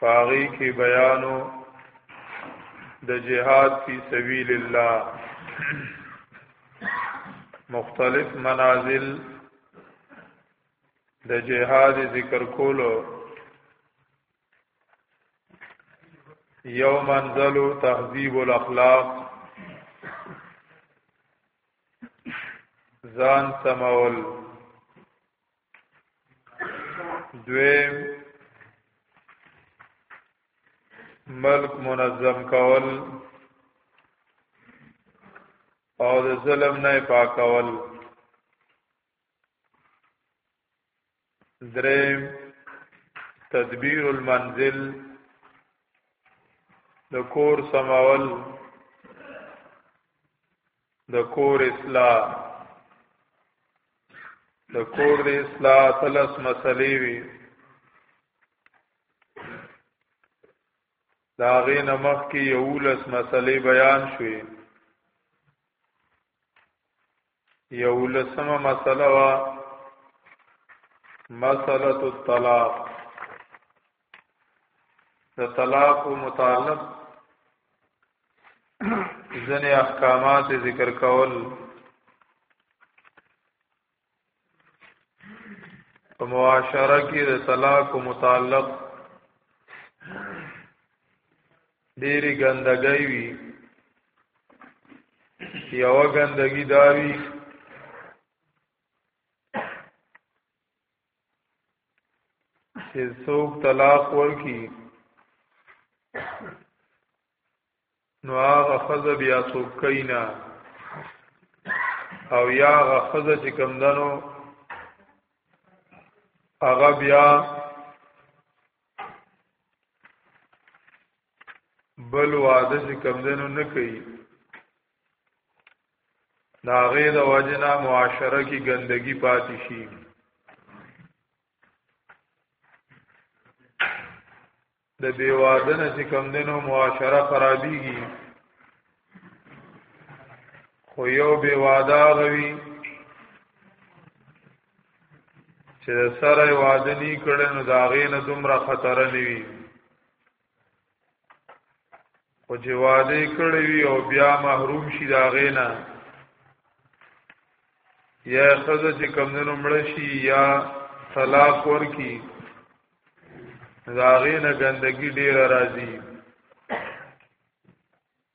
فاغی کی بیانو د جهاد فی سبیل الله مختلف منازل د جهاد ذکر کولو یو منزل تهذیب الاخلاق ځان سمول دویم ملک منظم کول او د ظلم نه پاکول دریم تدبیر المنزل د کور سماول د کور اصلاح د کور د اصلاح تلس مسلې وي دا غې نمخ کې یو لس مسلې بیان شوې یو لسمه مسله وا مسله الطلاق د طلاق متعلق ځنې احکامات ذکر کول په معاشره کې د طلاق متعلق ډېری ګندګۍ وي یو ګندګي دا وي چې څوک طلاق ورکی نو هغه خزه بیا څوک کینا او یا هغه خزه چې کم دنو هغه بیا بل واده چې کم دنو نه کوي دا غي د وجنا معاشره کې ګندګي پاتې شي د بیوادن چې کم دینو معاشره خرابيږي خو یو بیوادا غوي چې سره وادنی کړي نو دا غي نه دومره خطر نه وي او چې واده کړی وي او بیا محروم شي دا غینا یا خزه چې کمندونو مړ شي یا طلاق ورکی دا غینا ګندګي ډیر راځي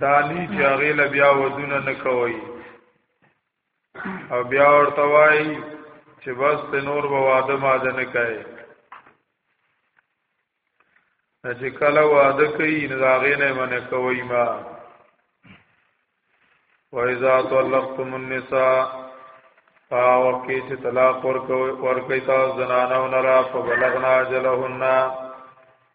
دانی چې هغه له بیا ودونه نه کوي او بیا ورته وایي چې بس ته نور به واده ماده نه کوي چې کله واده کوي نو هغه نه منه کوي ما وَإِذَا طَلَّقْتُمُ النِّسَاءَ فَاوَقِي چې طلاق ورکوي ورکوي تاسو زنانو نه را په بلغنا جلهن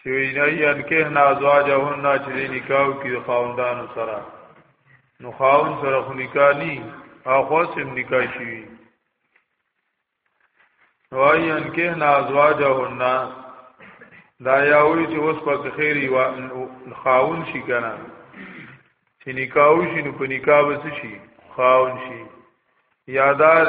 چې وینا یې انکه نه ازواجهن نه چې نکاح کې خاوندانو سره نو خاوند سره خو نکاح ني او خو سم نکاح شي وای انکه نه ازواجهن نه دا یاوی چې اوس په خیر یو خاون شي کنه چې نکاح شي نو په نکاح وس شي خاون شي یادار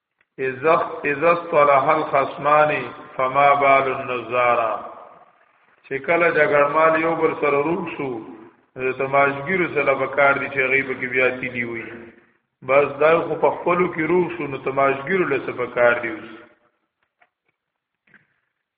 اذا اصطلح الخصمان فما بال النزارا چې کله جګړمال یو بل سره روب شو د تماشګیرو سره به کار دي چې غیب کې بیا تیلی وي بس دا خو په خپلو کې روب شو نو تماشګیرو له سره کار دی اوس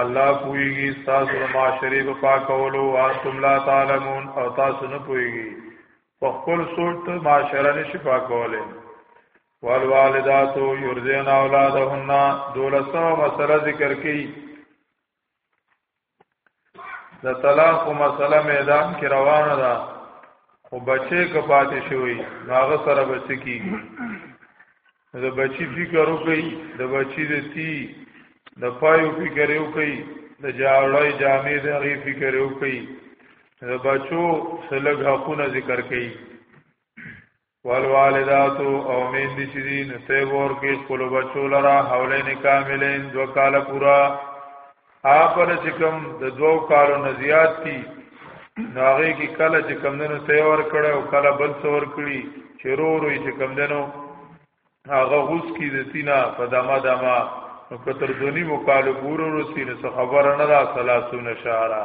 الله پویږي تاسو د معاشري په پاکولو وانتم لا تعلمون او تاسو نه پویږي په خپل سوچ ته معاشره نشي پاکولې والوالدات يرزين اولادهن دولسو مسله ذکر کړي د طلاق مسله میدان کې روانه ده خو بچي کپاتې شوی ناغه سره بچی کیږي د بچی فکر وکي د بچی د تی د پایو فکر وکي د جاړای جامې د غي فکر وکي د بچو سلګ حقونه ذکر کړي والوالدات او مين دي چې دي نو ته ور کې خپل بچو لرا حولین کاملین دو کال پورا اپر چې کوم د دوو کالو نه زیات دي ناغه کې کله چې کم دنو سي ور کړه او کله بل څو ور کړی چې رو رو چې کم دنو هغه غوس کی د تینا په دما دما نو کتر دونی مو کالو پورو رسی نو خبر نه را سلاسون شارا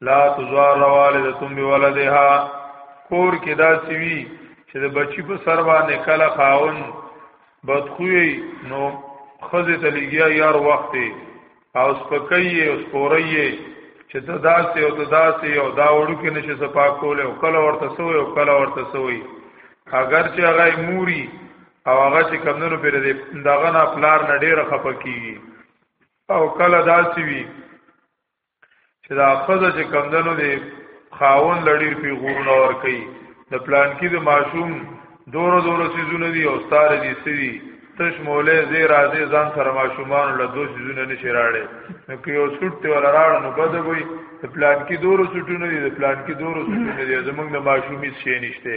لا تزوار والدتم بولدها کور کې دا سوي چې د بچی په سر باندې کله خاون بدخوی نو خزه تلګیا یار وخت او سپکې او سپورې چې تداسې او تداسې او دا وړو کې نشي صفا کول او کله ورته سوې او کله ورته سوې اگر چې هغه موري او هغه چې کمنو پر دې دغه نه پلار نه ډېر خپکیږي او کله داسې وي چې دا خزه چې کمدنو دی خاون لړی په غورونه ور کوي د پلان کې د ماشوم دورو دورو سيزونه دي او ستاره دي سړي تش موله زی راځي ځان سره ماشومان له دوه سيزونه نشي راړي نو کې یو سټ ته ولا راړ نو بده وي د پلان کې دورو سټونه دي د پلان کې دورو سټونه دي زمونږ د ماشومي شي نشته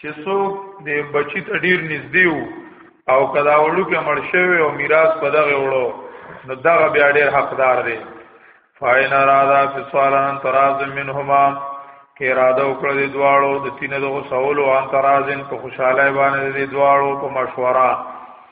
چې څوک د بچی ته ډیر نږدې وو او کدا وړو کې مړ شوی او میراث په دغه وړو نو دغه بیا ډیر حقدار دی فاین ارادا فسوالان تراز منهما کې اراده وکړه د دواړو د تینه دغه سوالو ان ترازن په خوشاله باندې د دواړو په مشوره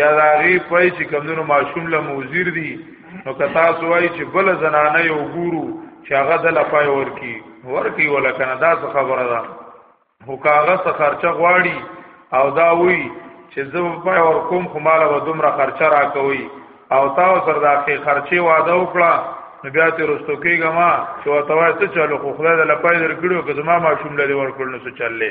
یا دا غي پای چې کمونو ماشوم له موزیر دي نو کتا سوای چې بل زنانه یو ګورو چې هغه د لپای ورکی ورکی ولا کنه دا څه خبره ده هو کاغه څه خرچه غواړي او دا وی چې زه په ور کوم خو مال و دومره خرچه را کوي او تا سره دا کې خرچه واده وکړه نو بیا ته رستو کېګه ما چې وتاوه څه چلو خو خدای د لپای درکړو که زما ماشوم لري ورکړل نو څه چللې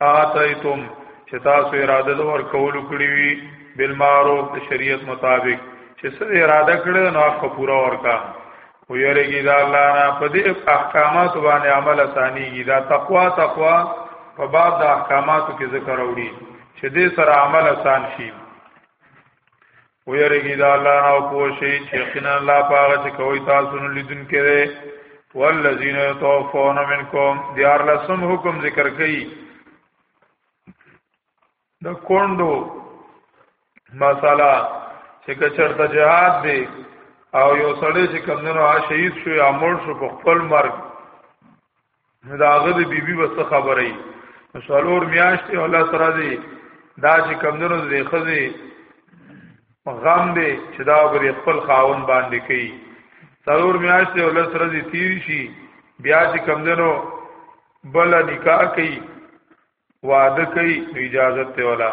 آتیتم چې تاسو اراده د ور کول کړی وي بل معروف د شریعت مطابق چې څه اراده کړی نو هغه پورا ورکا و یریږي دا الله نه په دې احکامات باندې عمل اسانيږي دا تقوا تقوا په باب د احکاماتو کې ذکر وړي چې دې سره عمل آسان شي او یریږي دا الله نه او پوښي چې یقینا الله پاغه چې کوي تاسو نو لیدون کړي والذین یتوفون منکم دیار لسم حکم ذکر کړي د کوندو مساله چې کچرته جهاد دی او یو سړی چې کمندونو شهید شو یا مړ شو په خپل مرګ نو دا هغه د بیبي وس خبره ای نو څلور میاشتې الله سره دی دا چې کمندونو دې خزي غم دې چې دا بر خپل خاون باندې کوي څلور میاشتې الله سره دی تیر شي بیا چې کمندونو بل نکاح کوي واده کوي اجازه ته ولا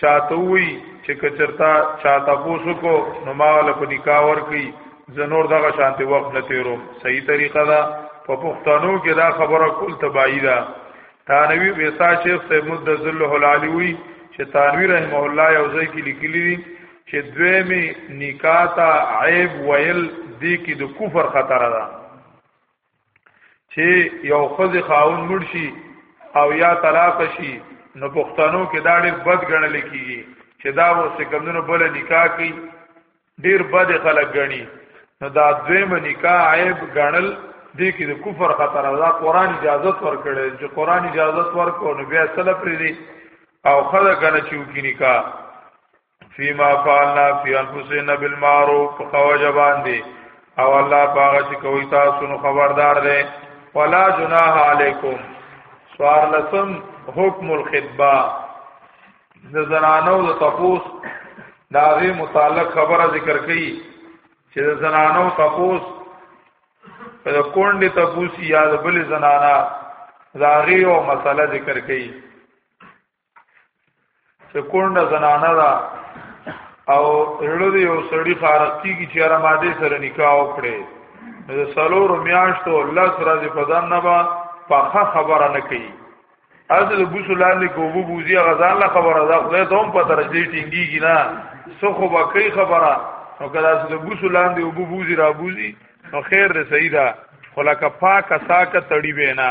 چاته وی چې کچرتا چاته پوسو کو نو ما ول په نکاح ور کوي زنور دغه شانته وخت نه تیرو صحیح طریقه دا په پښتنو کې دا خبره کول تبایی ده تانوی ویسا شیخ سید مد ذل العالی وی چې تانوی رحم الله یو ځای کې لیکلی دي چې دویمه نکاح ته عیب ویل دی کې د کفر خطر ده چې یو خزي خاون مرشي او یا طلاق شي نو پښتنو کې دا ډېر بد ګڼل کیږي چې دا وسه کمونو بل نکاح کوي ډېر بد خلک ګڼي نو دا دویم نکاح عیب ګڼل دې کې د کفر خطر دا قران اجازه ورکړي چې قران اجازه ورکو نو بیا سره پری دي او خزه کنه چې وکي نکاح فيما فعلنا في انفسنا بالمعروف فخوج باندې او الله پاک چې کوي تاسو نو خبردار دی ولا جناح علیکم سوار لسم حکم الخطبه د زنانو د تپوس داغه متعلق خبره ذکر کړي چې د زنانو تپوس د کونډې تپوس یا د بل زنانا داغه او مسله ذکر کړي چې کونډه زنانه ده او زړه دی یو سړی فارغ کیږي چې هر ماده سره نکاح وکړي د سلور میاشتو الله سره دې په ځان نه با پخه خبره نه کوي از د بوسو لاندې کوبو بوزي غزان له خبره ده خدای ته هم په درجه ټینګيږي نه سو خو به کوي خبره او کله چې د بوسو لاندې وبو بوزي را بوزي نو خیر دې صحیح ده خلاکه پاکه ساکه تړي وینا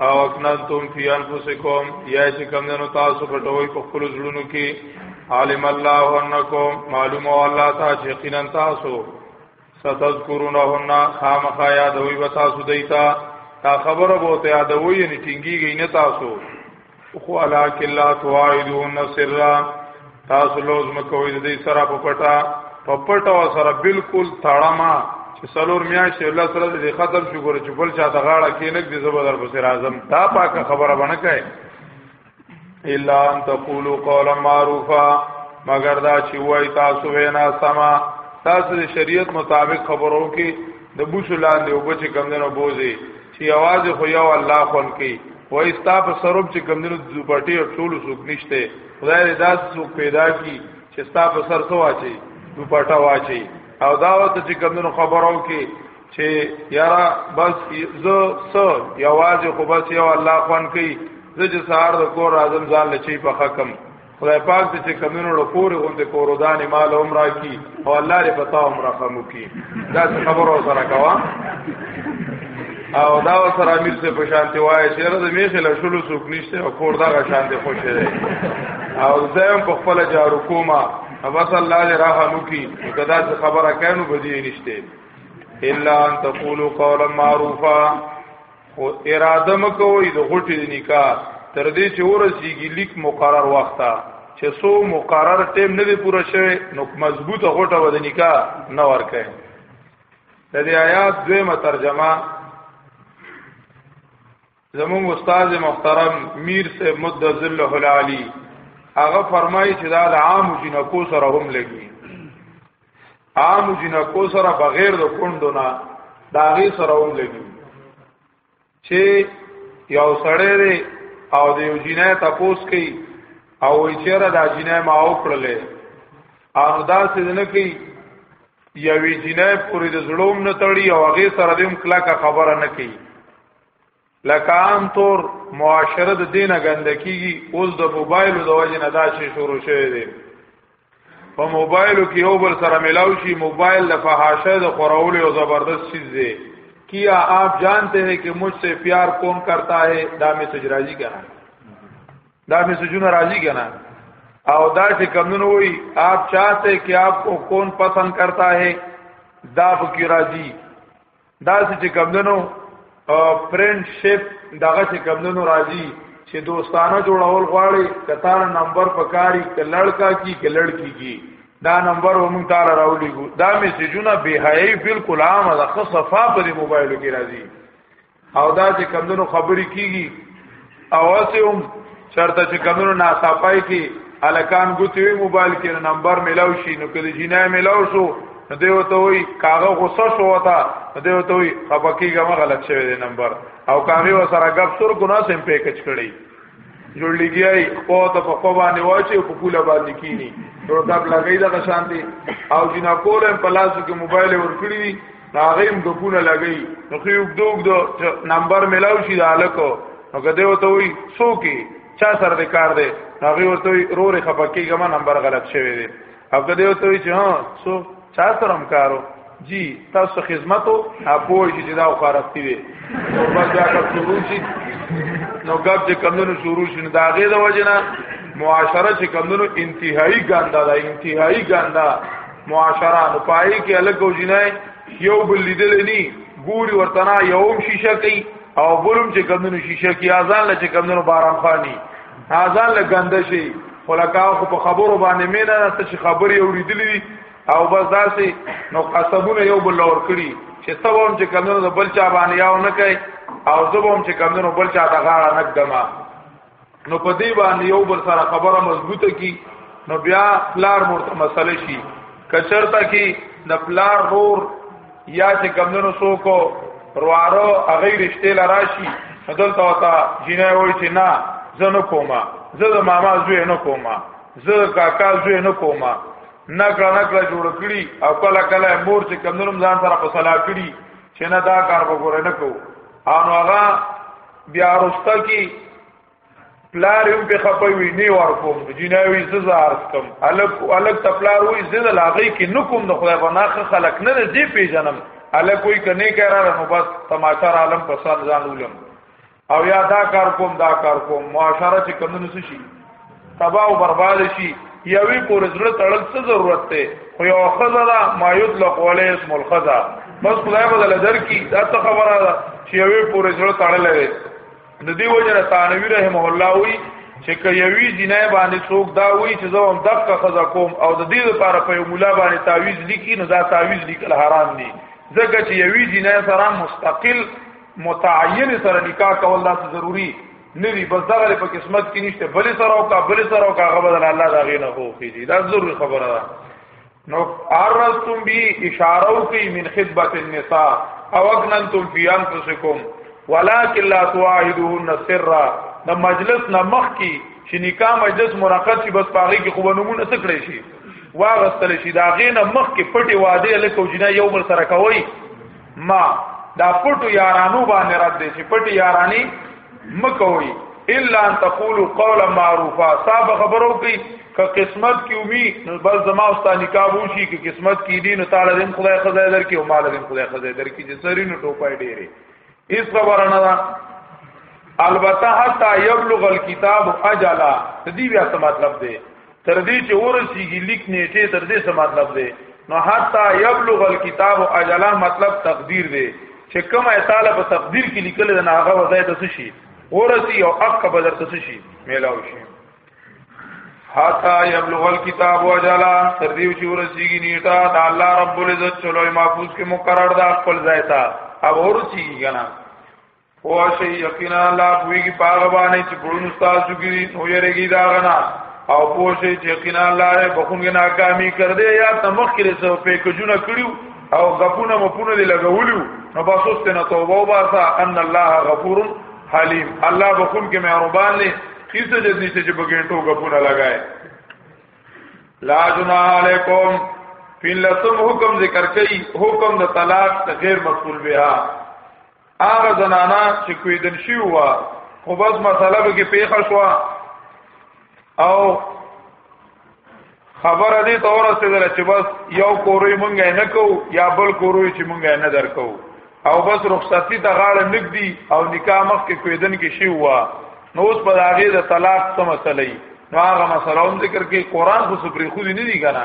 او اکنتم فی انفسکم یا چې کم دنو تاسو پټوي په خپل ځړونو کې عالم الله انکم معلوم الله تاسو یقینا تاسو ستذکرونهن خامخا یادوي و تاسو دیتا تا خبره بوته یادوي نه ټینګیږي نه تاسو خو علاک الله توعدون سرا تاسو لوز مکوې د دې سره په پټا په پټا سره بالکل تړما چې سلور میاشتې الله سره دې ختم شو ګور چې بل چا د غاړه کې نګ دې زبردر پسې راځم دا پاکه خبره باندې کوي الا ان تقولوا قولا معروفا مگر دا چې وای تاسو وینا سما تاسو د شریعت مطابق خبرو کې د بوسو لاندې وبچ کم دنو بوزي چې आवाज خو یو الله خون کوي وای ستا په سروب چې کمندونو دوپټي او ټول سوق نشته خدای دې داس سوق پیدا کی چې ستا په سر سو واچي دوپټا واچي او دا وته چې کمندونو خبرو کې چې یارا بس زه سو یواز خو بس یو الله خوان کوي زه چې سهار د کور اعظم ځان لچی په حکم خدای پاک دې چې کمنو له کور غوندې کوردانې مال عمر کی او الله دې پتا عمر خمو کی دا څه خبرو سره کوا او دا سره امیر څه په شانتي وای چې رد میخه له شلو څوک نشته او کور دا شانتي خوشې دی او زم په خپل جارو کوما بس الله دې رحم وکي کدا څه خبره کینو بدی نشته الا ان تقولوا قولا معروفا خو اراده مکوئ د غټې د نکاح تر دې چې ورسیږي لیک مقرر وخته چې سو مقرر ټیم نه دی پوره شوی نو مضبوطه غټه و د نکاح نه ورکه د دې آیات دویمه ترجمه زمون استاد محترم میر سے مد ذل العالی هغه فرمایي چې دا د عام جنکو سره هم لګي عام جنکو سره بغیر د کندو نه داغي سره هم لګي چې یو سړی دی او د یو جنای تپوس کوي او وی چیرې دا جنای ما او کړلې او دا څه نه کوي یوې جنای پورې د زړوم نه تړي او هغه سره دیم کلاکه خبره نه کوي لکه عام طور معاشره د دینه ګنده کیږي اوس د موبایل د وجې نه دا شی شروع شوی دی په موبایل کې یو بل سره ملاو شي موبایل د فحاشه د خورول یو زبردست چیز دی کیا آپ جانتے ہیں کہ مجھ سے پیار کون کرتا ہے دا میسج راضی کنا دا میسجونه راضی کنا او دا چې کمونه وي آپ چاہتے کہ آپ کو کون پسند کرتا ہے دا فکی راضی دا چې کمندنو پرنټ شپ دغه چې کمندنو راځي چې دوستانه جوړول غواړي کتار نمبر پکاري ک لړکا کی ک لړکی کی دا نمبر هم تعالی راولي ګو دا میسجونه به هي بالکل عام ده خصفا په موبایل کې راځي او دا چې کمندونو خبرې کیږي اواسهم چرته چې کمنو ناصافای کې الکان ګوتوي موبایل کې نمبر ملاو شي نو کله جنای ملاو شو نو دی وته وي کاغه غوسه شو وتا نو دی وته وي خپکیګه ما غلط شوی دی نمبر او کاغه وسره غب سر ګنا سم پیکج کړی جوړ لګیای خو ته په خو باندې واچي او په کوله باندې کینی نو دا بلګی دا شانتي او جنا کولم په لاس کې موبایل ورکړی هغه دکونه لګی نو خو یو دوګ دو نمبر ملاو شي د الکو نو کده وته وی سو کی چا سره د کار دی هغه ورته وی رورې خپکی ګما نمبر غلط شوی دی او کده وته وی چې ها سو چا سره کارو جی تاسو خدمتو اپو چې دا خرابتي وي او بس دا کار شروع شي نو ګب چې کمونو شروع شي دا غي د وجنه معاشره چې کمونو انتهایی ګاندا دا انتهایی ګاندا معاشره نو پای کې الګ او جنای یو بل لیدل ني ګوري ورتنا یوم شیشه کوي او بلوم چې کمونو شیشه کوي اذان له چې کمونو باران خاني اذان له ګنده شي خلکاو خو په خبرو باندې مینه نه چې خبرې اوریدلې او بس داسې نو قصبونه یو بل اور کړی چې تبوم چې کمونو د بل چا باندې یاو نه کوي او زبوم چې کمونو بل چا د غاړه نه دما نو په دې باندې یو بل سره خبره مضبوطه کی نو بیا پلار مرته مسله شي کچرتا کی د پلار رور یا چې کمندونو سوکو روارو هغه رشته لراشي بدل تا تا جنې وای چې نه زنه کوما زه د ماما زوی نه کوما زه کاکا زوی نه کوما نکړه نکړه جوړ کړی او کله کله مور چې کمندونو ځان سره په صلاح کړی چې نه دا کار وګوره نه کو او هغه بیا رستا کی پلار هم په خپوي نه ور کوم جناوي زز عرض کوم الک الک تپلار وي زز لاغي کې نو کوم د خدای په ناخه خلق نه دي پی جنم الک کوئی کني کرا نو بس تماشا عالم پسند ځان ولم او یا دا کار کوم دا کار کوم معاشره چې کمونو شي تباہ او برباد شي یوی پور زړه تړل څه ضرورت ته خو یو خزلا ما یطلق علی اسم الخزا بس خدای بدل در کی دا ته خبره ده چې یوی پور زړه تړل لري د دې وجه نه ثانوی رحمه الله وی چې که یوی جنای باندې څوک دا وی چې زه هم دغه خزا کوم او د دې لپاره په یو مولا باندې تعویز لیکي نو دا تعویز لیکل حرام دي ځکه چې یوی جنای سره مستقل متعین سره نکاح کول دا ضروری ندی بس دغه په قسمت کې نشته بل سره او کا بل سره او کا هغه بدل الله دا غي نه هو کیږي دا ضروري خبره ده نو ارستم بی اشاره کوي من خدمت النساء او اغننتم فی انفسکم ولکن لا تواعدون سرا د مجلس نه مخ کی چې نکاح مجلس منعقد شي بس پاغي کې خو نمونه سکړې شي واغستل شي دا غینه مخ کې پټي واده لکه جنا یو بل سره کوي ما دا پټو یارانو باندې رد دي چې پټي یارانی مکوي الا ان تقولوا قولا معروفا صاحب خبرو کوي که قسمت کې ومي نو بس زما او ستاسو نکاح وشي که قسمت کې دي نو تعالی دې خدای خدای درکې او مال دې خدای خدای درکې چې سری نو ټوپای ډېری هیڅ خبره نه ده البته حتا یبلغ الكتاب اجلا دې بیا څه مطلب دی تر دې چې ورسیږي لیک نیټه تر دې څه مطلب دی نو حتا یبلغ الكتاب اجلا مطلب تقدیر دی چې کومه تعالی په تقدیر کې لیکل نه هغه وځای د څه شي ورسی او حق به درته څه شي میلاو شي حتا یبلغ الكتاب اجلا تر دې چې ورسیږي نیټه د الله رب العزت چلوې محفوظ کې مقرر ده خپل ځای ته او ورسیږي کنه او شي یقینا الله پویږي پاغه باندې چې پړونو تاسو کې نو یریږي دا غنا او پوه شي چې یقینا الله یې بخونګه ناکامي کړ دې یا تمخ کړي سو په کجونه کړیو او غپونه مپونه دې لګولیو نو باسوس ته نه توبه وباسا ان الله غفور حلیم الله بخون کې مهربان دی کیسه جد نشته چې بګینټو غپونه لگائے لا جنا علیکم فین لسم حکم ذکر کئی حکم د طلاق غیر مسئول بها هغه زنانا چې کویدل شي وا خو بس مسله به کې پیښه شو او خبره دې تور رسیدل چې بس یو کوروي مونږه نه کو یا بل کوروي چې مونږه نه درکو او بس رخصتی ته غاړه نګدي او نکاح مخ کې کویدن کې شي وا نو اوس په هغه د طلاق څه مسلې نو هغه مسله هم ذکر کې قران خو سپری خو دې نه دي کنه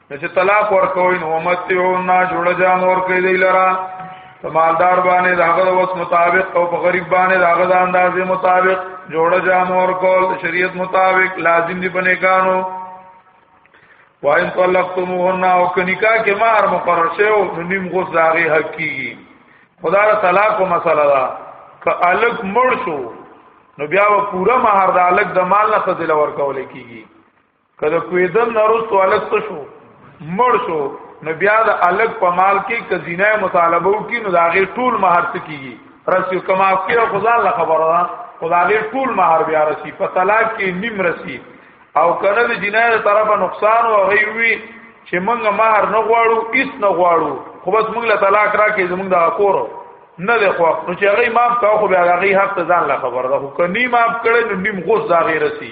چې طلاق ورکوي نو متیو نه جوړ جام ور کوي دی لرا په مالدار باندې داغه وس مطابق او په غریب باندې داغه د اندازې مطابق جوړ جام ور کول شریعت مطابق لازم دی بنه کانو وایم طلقتموهن او کنیکا کې مہر مقرر شو نو نیم غوس داغه حق کیږي خدا را طلاق کو مسله دا ک الک مړ شو نو بیا و پورا مہر د الک د مال نه څه دل ور کول کیږي کله کویدن نرستو الګ څه شو مړ شو نو بیا د الګ په مال کې کزینه مطالبه وکي نو دا غي ټول مہر څه کیږي رسیو کما افکر خدای الله خبره ده خدای غي ټول مہر بیا رسی په طلاق کې نیم رسی او کنه د جنایت طرفه نقصان او غي وی چې موږ مہر نه غواړو هیڅ نه غواړو خو بس موږ له طلاق راکې زموږ د کور نه دی خو نو چې هغه ماف کا خو بیا هغه حق ته ځان لا خبر ده خو کني ماف کړي نو نیم غوس دا غیر رسی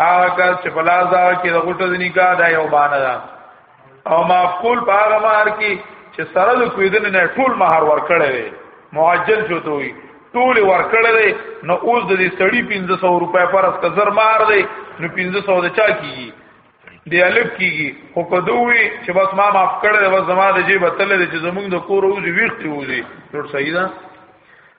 هغه کس چې په لاس دا کې د غټو د نکاح دا یو باندې ده او معقول په هغه مہر کې چې سره د کویدن نه ټول مہر ورکړی دی معجل چوته وي ټول ورکړی دی نو اوس د دې سړی 1500 روپے پر اس کزر مہر دی نو 1500 د چا کیږي دی الف کیږي خو کدووي چې بس ما معاف کړی بس زما د جیب تل دی چې زمونږ د کور اوځي ویختي وځي ټول صحیح ده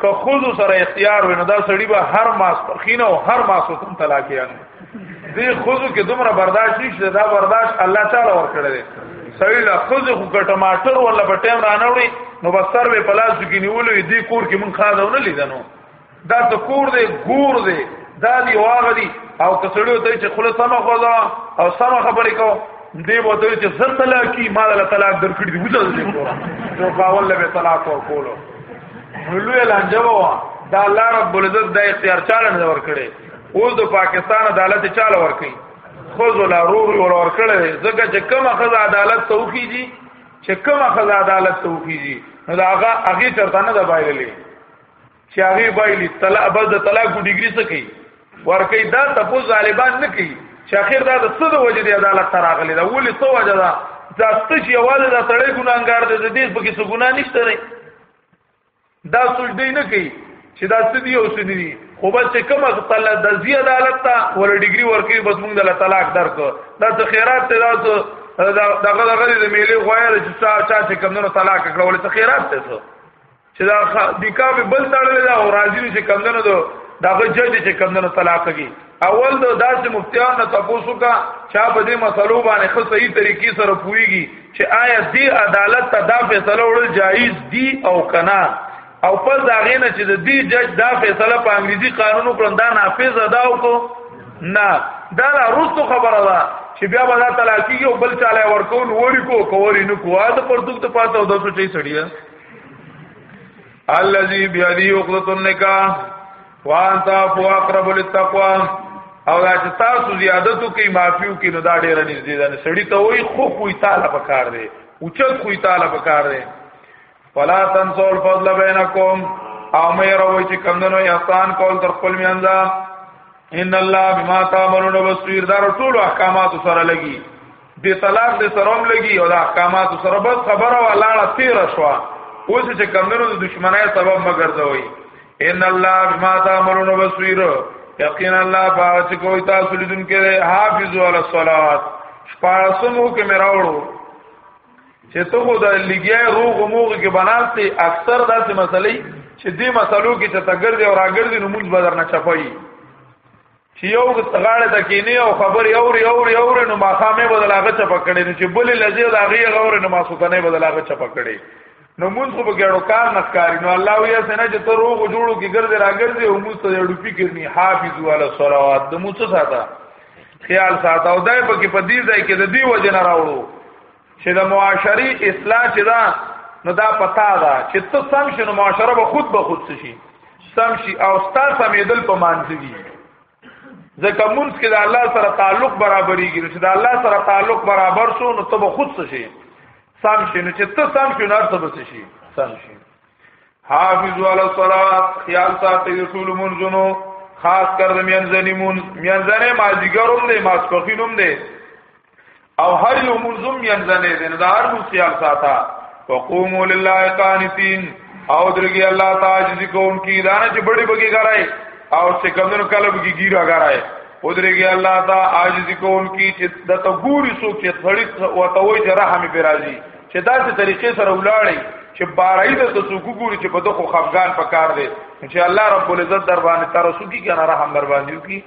که خود سره اختیار وینو دا سړی به هر ماس پخینه او هر ماس تم طلاق یان دې خود کې دومره برداشت نشته دا برداشت الله تعالی ورکړي دی سړی لا خود خو ټماټر ولا په ټیم رانوړي نو بسر به پلاس کې نیولې دې کور کې مونږ خاله نه لیدنو دا ته کور دې ګور دې دا دی واغ دی او کسړیو ته چې خله سم خوځا او سم خبرې کو دې وته چې زر طلاق کی مال طلاق درکړي دی وځل دې کور نو باول له طلاق ورکولو نو لوی لانجه ووا دا الله رب العزت دا اختیار چاله نه ورکړي اوس د پاکستان عدالت چاله ورکړي خو لا روغ ور ورکړي ځکه چې کومه خزه عدالت توخیږي چې کومه خزه عدالت توخیږي نو دا هغه هغه چرته نه دا بایللې چې هغه بایلې طلاق بس د طلاق ډیګری څه کوي ورکی دا تاسو طالبان نه کی چې اخر دا د څه د وجې د عدالت ته راغلی دا ولې څه وجه ده دا ست چې یوازې دا سړی ګناګار دی د دې په کې څه ګنا نشته نه دا سوچ دی نه کوي چې دا څه دی او څه نه دی خو بس چې کومه تعالی د زی عدالت ته ور ډیګري ورکې بس موږ د طلاق درک دا څه خیرات ته دا دغه دغه د میلې غوایره چې چا چې کمونو طلاق کړول څه خیرات ته چې دا نکاح به بل تړلې دا او راځي چې کمندونو دو داغه جج چې کمندونو طلاق کوي اول دو داسې مفتیان نه تاسو کا چا په دې مسلو باندې خو صحیح طریقې سره پويږي چې آیا دې عدالت ته دا فیصله وړل جایز دی او کنا او پس دا غینه چې د دې جج دا فیصله په انګریزي قانونو کړنده نافذ ادا وکړو نه دا لا رستو خبره ده چې بیا به دا طلاقي یو بل چاله ورکول وړي کو کوي نو کوه د پرتوک ته پاتو د څه چي سړی الذي بيدي عقدۃ النکاح وانت فو اقرب للتقوا او دا چې تاسو زیادتو کې معافیو کې نو دا ډیر نږدې ده سړی ته وای خو کوی تعالی په کار دی اوچت کوی تعالی په کار دی فلا تنسوا الفضل بینکم او مې راوي چې کمندونو احسان کول تر خپل میانځه ان الله بما تعملون بصیر دا ټول احکامات سره لګي د طلاق د سروم لګي او د احکاماتو سره بس خبره ولاړه تیر شو اوس چې کمنو د دشمنای سبب مګر دوی ان الله بما تعملون بصیر یقینا الله پاک چې کوئی تاسو لیدون کې حافظ علی الصلات شپارسمو کې مې راوړو چې ته خو د لګیا روغ موغ کې بناستي اکثر داسې مسلې چې دې مسلو کې چې تګر دی او راګر دی نو موږ بدر نه چپایي چې یو غاړه ته کینی او خبري اوري اوري اوري نو ما خامې بدلاغه چپ کړي نو چې بلې لذي دا غي غوري نو ما سوتنه بدلاغه چپ کړي نو مونږ خو بګړو کار نه کاری نو الله ویا سينه چې تر روغ جوړو کې ګرځي راګرځي او مونږ ته یو ډوپی کړنی حافظ علی صلوات د مونږ ساته خیال ساته او دای په کې په دې ځای کې د دې وجه نه راوړو چې د معاشري اصلاح چې دا نو دا پتا ده چې ته سم شنو معاشره به خود به خود شي سم شي او ستا سمیدل په مانځي ځکه مونږ کې د الله سره تعلق برابرېږي چې د الله سره تعلق برابر شو نو ته به خود څه شي سم شي نو چې ته سم شي نو ارته به څه شي سم شي حافظ علی الصلاه خیال ساتي رسول منزنو خاص کر میانځنی مون میانځنه ماجیګروم دی ماسپخینوم دی او هر یو منظم ینځنه دین دا هر مو خیال ساته وقوموا لله قانتين او درګي الله تعالی کوم کی دانه چې بڑی بګی غراي او چې کمنو کله بګی ګیرا غراي او درګي الله تا عاجز کوم کی چې د ته ګوري سو کې ثړی او ته وای چې رحم به راځي چې داسې طریقې سره ولاړی چې بارای د ته سو ګوري چې په دغه خفغان پکار دی چې الله رب العزت در باندې ترسو کی کنه رحم در باندې کی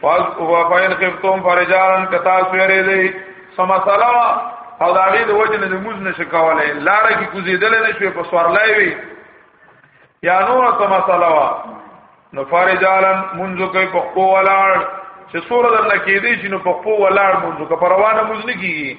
فاز او فاین خفتم فرجالن کتا سویری دی سمسلا او دا غي د وجه نه موز نشه کولای لار کی کوزیدل نه شوی په سوارلای وی یا نور سمسلا وا نو فرجالن منځو کوي په خو ولاړ چې سور در نکیدی چې نو په خو ولاړ منځو که پروانه موز نه کیږي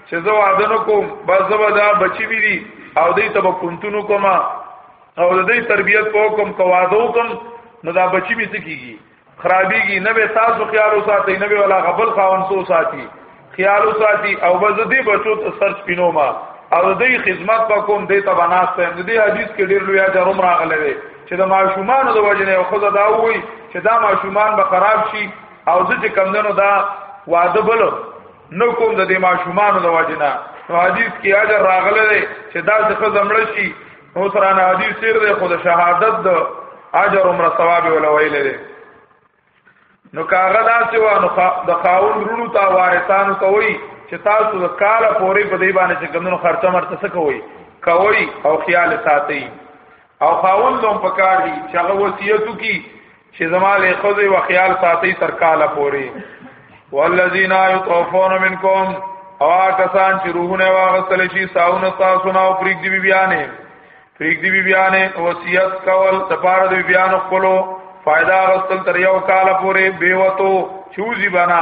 چې زه وعده نه کوم بس زه به دا بچی وي دي او دې ته به کونتونو کوم او د دې تربيت په کوم کوادو کوم نو دا بچی به سکیږي خرابيږي نه به تاسو خیال وساتي نه به ولا غبل خاون سو ساتي خیال وساتي او به دې بچو ته سر سپینو ما او دې خدمت په کوم دې ته بناسته هم دې حدیث کې ډېر لوی اجر هم راغلی دی چې د ماشومان د وجنه او خدای دا وایي چې دا ماشومان به خراب شي او ځکه کمندونو دا واده بل نو کوم د دې ماشومان د واجنه نو حدیث کې اجر راغله دی چې دا څخه زمړ شي نو سره نه حدیث تیر دی خو د شهادت د اجر عمر ثواب ولا ویل دی نو کاغه دا چې وانه د خاون رونو تا وارثان کوي چې تاسو د کال پورې په دې باندې چې ګندنو خرچه مرته څه کوي کوي او خیال ساتي او خاون دوم پکار دي چې هغه وصیتو کی چې زما له خزي و خیال ساتي تر کاله پوري والذین یتوفون منکم او کسان چې روحونه واغستل شي ساونه تاسو نه او پریک دی بیانې پریک دی بیانې وصیت کول د پاره دی بیان خپلو فائدہ غستل تر یو کال پورې بیوتو چوزی بنا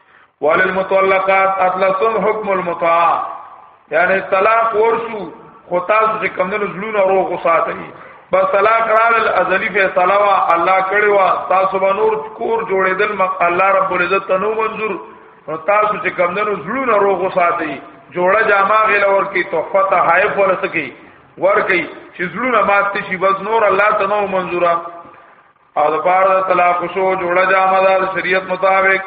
وللمطلقات اطلسم حکم المطاع یعنی طلاق ورشو خو تاسو چې کمندونو زلونه روغ وساتئ بس طلاق رال ازلی فیصله وا الله کړی وا تاسو به نور کور جوړېدل مق الله رب العزت ته نو منظور نو تاسو چې کمندونو زلونه روغ وساتئ جوړه جامه غل ور کی تحفه ته حائف ور سکی ور کی چې زلونه ماست شي بس نور الله ته نو منظوره او د پاره د طلاق شو جوړه جامه د شریعت مطابق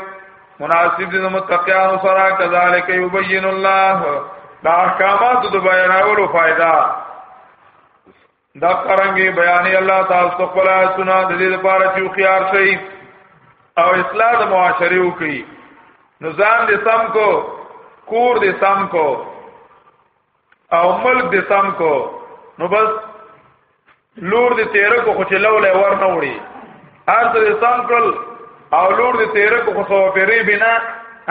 مناسب دي د متقینو سره کذالک یبین الله دا احکامات د بیانولو فائدہ دا قرانګي بیان الله تعالی څخه خپل آیتونه د دې لپاره چې خيار شي او اصلاح د معاشري وکړي نو ځان دې سم کو کور دې سم کو او ملک دې سم کو نو بس لور دې تیر کو خو چې لولې ور نه وړي ارته دې سم کړل او لور دې تیر کو خو سو پیری بنا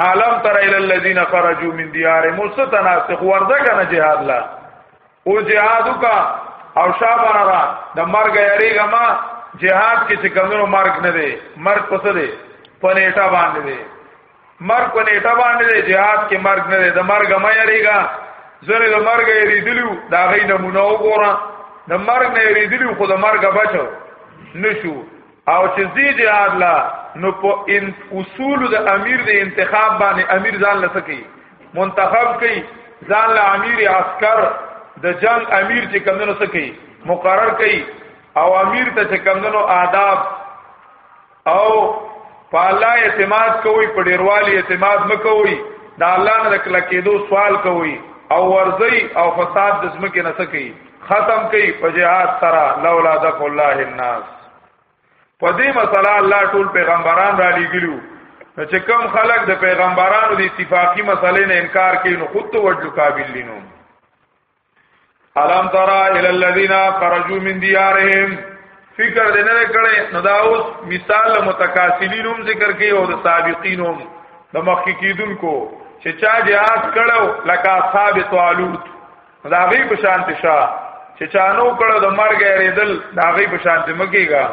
عالم تر ال الذين خرجوا من ديارهم مستناسخ ورده کنه جهاد لا او جهاد کا او شابه را د مرګ یریګه ما جهاد کې چې کمنو مرګ نه دی مرګ پسه دی پنیټا باندې دی مرګ په نیټه باندې دی جهاد کې مرګ نه دی د مرګ مې یریګا زره د مرګ یریدلو دا غي نمونه وګوره د مرګ نه یریدلو خو د مرګ بچو نشو او چې زی جهاد لا نو په ان اصول د امیر د انتخاب باندې امیر ځان لسکی منتخب کی ځان له امیر عسكر د جنگ امیر چې کمندونو سکی مقرر کی او امیر ته چې کمندونو آداب او په الله اعتماد کوئ په ډیروالی اعتماد مکوئ د الله نه د کلکېدو سوال کوئ او ورځي او فساد د زمکه نه سکی ختم کوي په جهاد سره لولا دف الله الناس په دې مسله الله ټول پیغمبران را لګیلو چې کم خلک د پیغمبرانو د اتفاقی مسلې نه انکار کوي نو خود ته وجلو قابل لینو الم ترى الى الذين خرجوا من ديارهم فکر دې نه کړي نو دا اوس مثال متکاسلین هم ذکر کوي او د سابقین هم د مخکې کیدونکو چې چا جهاد کړو لکه اصحاب طالوت دا غي په شان تشا چې چانو کړو د مرګ اړېدل دا غي په شان تمګيګا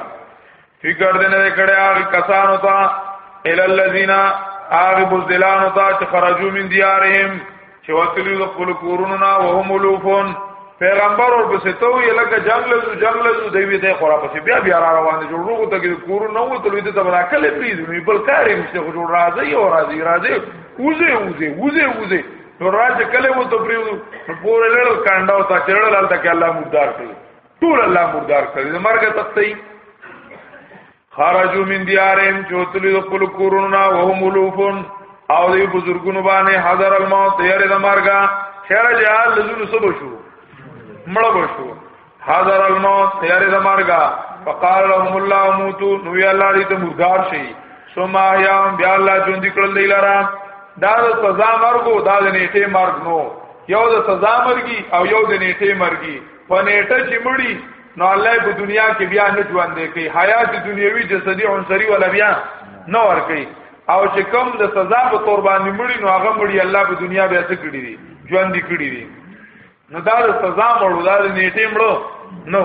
فکر دې نه کړي هغه کسانو ته ال الذين هغه بوزدلانو ته چې خرجو من دیارهم چې وتلی د خپل کورونو نه وهم لوفون پیغمبر اور پسې ته وی لکه جنگ لزو جنگ لزو دی وی ته خورا پسې بیا بیا را روان دي جوړ روغ ته کې کور نه وته لوي ته برا کله پریز می بل کار یې مشته جوړ راځي او راځي راځي وزه وزه وزه وزه نو راځي کله وو ته پریو پورې لړل کانډاو تا چړل حالت کې الله مقدار کړی ټول الله مردار کړی د مرګ تختې خرجو من دیارهم چوتلی د خپل کورونا وهم الوفن او دی بزرګونو باندې حضر الموت یاره د مرګ خیر جهال لزول سبو شو مړ بشو حضر الموت یاره د مرګ فقال لهم الله موتو نو یا الله دې ته مردار شي ثم احیاهم بیا الله ژوند کړل دی لرا دا د سزا مرګو دا د نیټه مرګ نو یو د سزا مرګي او یو د نیټه مرګي په نیټه چې مړی نو الله په دنیا کې بیا نه ژوند دی کوي حیات دنیوي جسدي عنصري ولا بیا نه ور کوي او چې کوم د سزا په تور باندې مړی نو هغه مړی الله په دنیا بیا څه کړی دی ژوند دی کړی دی نو دا د سزا مړو دا د نیټه مړو نو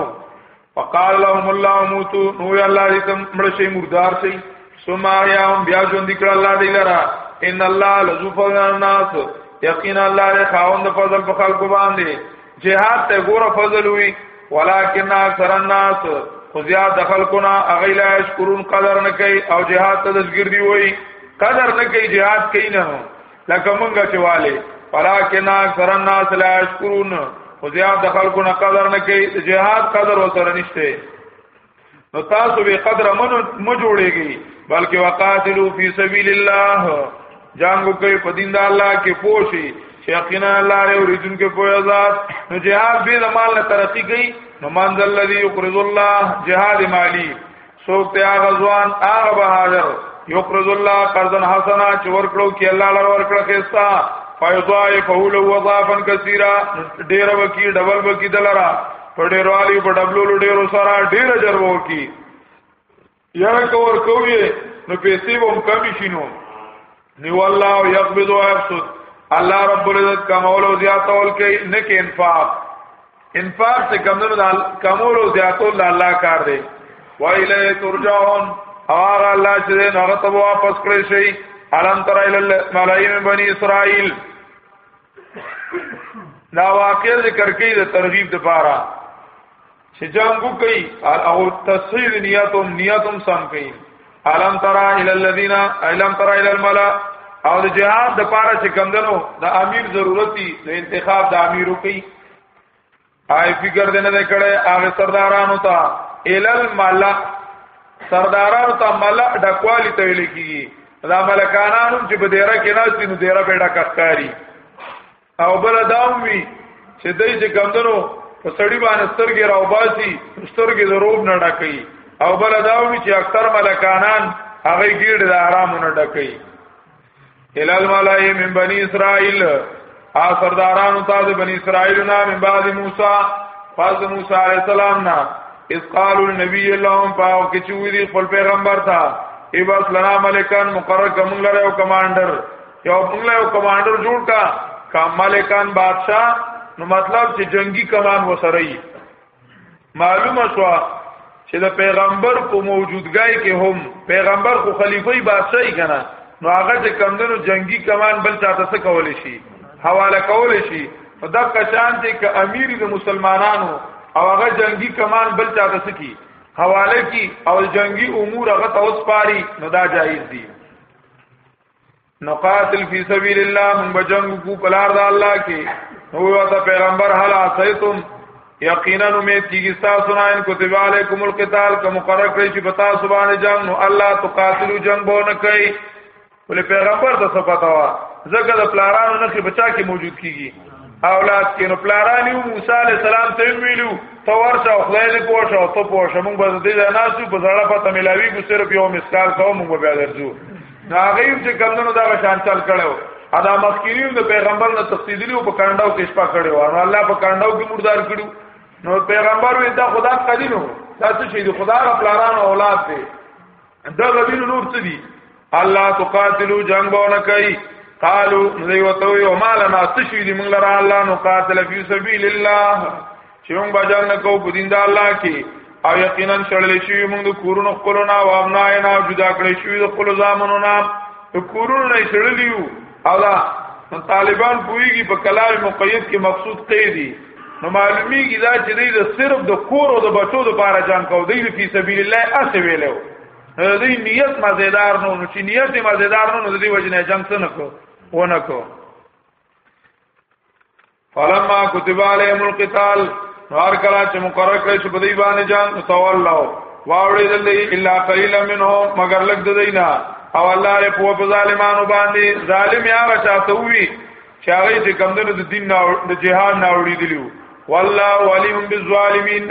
وقال لهم الله موتو نو یا الله دې تم مړ شي مردار شي ثم احياهم بیا ژوند کړه الله دې لرا ان الله لذو فضل الناس یقینا الله دې خاوند فضل په خلق باندې جهاد ته ګوره فضل وی ولکن اکثر الناس خو زیاد دخل کنا اغی لا شکرون قدر نه کوي او جهاد ته دزګر دی وای قدر نه کوي جهاد کوي نه لکه مونږه چواله ولکن اکثر الناس لا شکرون خو زیاد دخل کنا قدر نه کوي جهاد قدر وسره نشته نو تاسو به قدر من مو جوړيږي بلکې وقاتلو فی سبیل الله جنگ کوي په دین د الله کې پوشي چې یقینا الله لري اوریدون کې پوهه ذات نو جهاد به مال نه ترقی کوي نو مان ذل الذی یقرض الله جهاد مالی سوک ته هغه ځوان هغه بهادر یقرض الله قرضا حسنا چې ورکړو کې الله لپاره ورکړه کېستا فیضای فول وظافن کثیرا ډیر وکی ډبل وکی دلرا په ډیرو علی په ډبلو ډیرو سره ډیر اجر وو کی یره کور کوی نو پیسې هم کمی شینو نی والله یقبض و یبسط الله رب العزت کمول او زیاتول کوي نه کې انفاق انفاق څخه کمول کمول او زیاتول الله کار دی و الیه ترجعون او هغه الله چې نه غته واپس کړی شي الم تر الى ملائکه بني اسرائيل دا واقع ذکر کوي د ترغیب لپاره چې جنگو کوي او تصحیح نیاتم نیاتم سم کوي علم ترى الى الذين علم ترى الى الملا او د جهاد د پاره چې کمندنو د امیر ضرورتي د انتخاب د امیرو کوي آی فکر دې نه کړي هغه سردارانو ته الل ملأ سردارانو ته ملأ ډکوالی ته ویل کیږي دا ملکانانو چې په دیره کې ناشتي نو دیره په ډکه ښکاری او بل دام وی چې دای چې کمندرو په سړی باندې سترګې راو باسي سترګې ضرور نه ډکې او بل دام وی چې اکثر ملکانان هغه ګیر د آرام نه ډکې الال ملائے من بنی اسرائیل ا سردارانو ته د بنی اسرائیل نه من بعد موسی فاز موسی علی السلام نه اس قالو نبی اللهم پاو کې چوي دي خپل پیغمبر ته ای بس لنا ملکان مقرر کوم لره او کمانډر یو موږ له کمانډر جوړ کا کا ملکان بادشاہ نو مطلب چې جنگي کمان وسري معلومه شو چې د پیغمبر په موجودګۍ کې هم پیغمبر خو خلیفہ بادشاہي کنه نو هغه چې کمندونو جنگي کمان بل چاته څه کول شي حواله کول شي په دغه شان دي ک امیر د مسلمانانو او هغه جنگي کمان بل چاته څه کی حواله کی او جنگي امور هغه توسپاري نو دا جایز دي نقاتل فی سبیل الله من بجنگ کو پلار دا الله کی هو تا پیغمبر هل عصیتم یقینا امید کیږي تاسو نه ان کتب علیکم القتال کوم مقرر کړی چې پتا سبحانه جنگ نو الله تقاتلو جنگ به نه کوي ولې پیغمبر د څه پتا وا زګه د پلارانو نه کې بچا کې موجود کیږي اولاد کې نو پلارانی موسی علی السلام ته ویلو تو ورشه خدای دې پوښه او ته پوښه موږ به دې نه ناسو په زړه پته ملاوي کو صرف یو مسکال کوم موږ به درځو دا غیم چې کمنو دا شان چل کړو ادا مخکینیو د پیغمبر نه تفصیلیو په کانډاو کې شپه کړو او الله په کانډاو کې مردار کړو نو پیغمبر وی دا خدا قدینو دا څه شي د خدا غ پلاران اولاد دی دا غوین نور څه دی الله تقاتلو جنگ باونه کوي قالو نو وی وتو یو مال ما څه شي دی موږ لره الله نو قاتل فی سبیل الله چې موږ بازار نه کوو په دین د الله کې او یقینا شړل شي موږ د کورونو خپل نه او امنا نه جدا کړی شي د خپل ځامنو نه د کورونو نه شړل یو او دا طالبان پویږي په کلام مقید کې مقصود قیدی نو معلومیږي دا چې دوی د صرف د کور او د بچو لپاره جان کو دی په سبیل الله اسه ویلو دوی نیت مزیدار نو چې نیت مزیدار نو د دې وجنه جنگ څه نکو ونه کو فلما كتب عليهم القتال هر کله چې مقرر کړی چې په دې باندې جان تولوا واوړې دلې الا قليلا منهم مگر لګ د دینا او الله یې په په ظالمانو باندې ظالم یا بچاته وی چې هغه چې کمندونو د دین نه د جهان نه وړي دیلو والله ولیم بالظالمین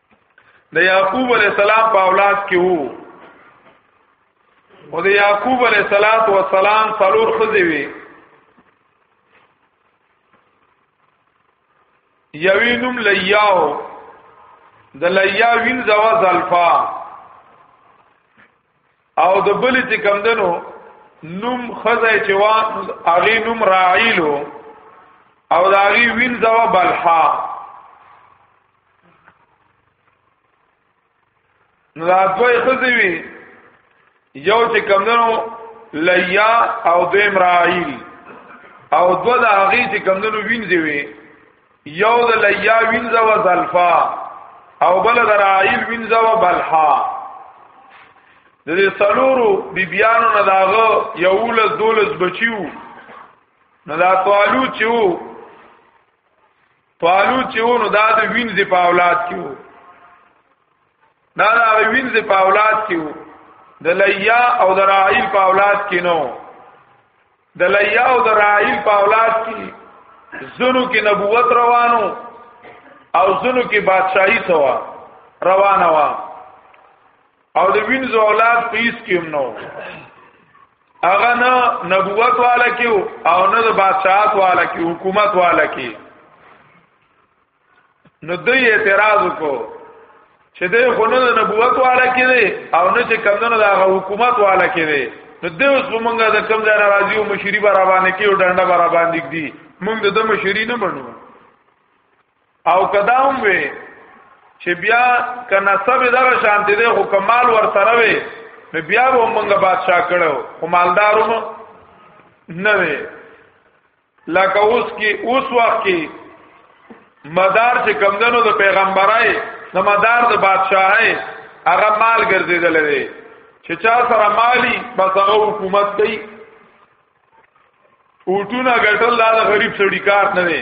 د یعقوب علی السلام په اولاد کې وو او د یعقوب علی السلام او سلام څلور خزي وي یوی نوم لیاو د لیا وین زوا زلفا او د بل چې کم دنو نوم خزه چې وا هغه نوم راعیلو او دا هغه وین زوا بلحا نو دا دوی خزه وی یو چې کم دنو لیا او دیم راعیل او دو دا هغه چې کم دنو وین زوی یو د لیا وینځه و زلفا او بل د رایل وینځه و بلحا د دې سلورو بیبیانو نه داغه یولس دولس بچیو نه دا طالو چې وو طالو چې وو نو دا د وینځ په اولاد کې وو دا د وینځ په اولاد کې وو د لیا او د رایل په اولاد کې نو د لیا او د رائیل په اولاد کې زنو کې نبوت روانو او زنو کې بادشاہي سوا روانه وا او د وینځو اولاد پیس کې هم نو هغه نه نبوت والا کې او نه د بادشاہت والا کې حکومت والا کې نو دوی اعتراض وکړو چې دوی خو نه د نبوت والا کې دي او نه چې کمونه د حکومت والا کې دي نو دوی اوس موږ د کم ځای راځي او مشری به را باندې کې او ډنډه به را باندې کړي موږ د مشری نه بنو او قدم وي چې بیا کنا سب دغه شانتی دی خو کمال ور سره وي نو بیا به موږ بادشاہ کړو خو مالدارو نه وي لکه اوس کې اوس وخت کې مدار چې کمدنو د پیغمبرای د مدار د بادشاہي هغه مال ګرځیدل دی چې چا سره مالی بس هغه حکومت کوي اوټونه ګټل دا غریب سړی کار نه دی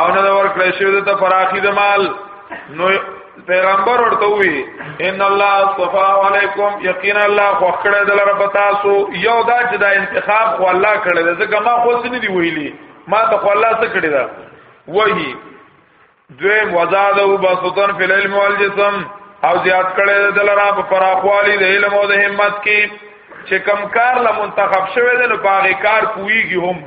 او نه ور کړی شوی د فراخی د مال نو پیغمبر ورته وی ان الله صفا علیکم یقینا الله خو کړه د لره پتا سو یو دا چې دا انتخاب خو الله کړه ځکه ما خو څه نه دی ویلی ما ته خو الله څه کړی دا وਹੀ دویم وزاده بسطن فی العلم والجسم او زیات کړه د لره په فراخوالی د علم او د همت کې چې کم کار له منتخب شوه د نو پاغه کار کویږي هم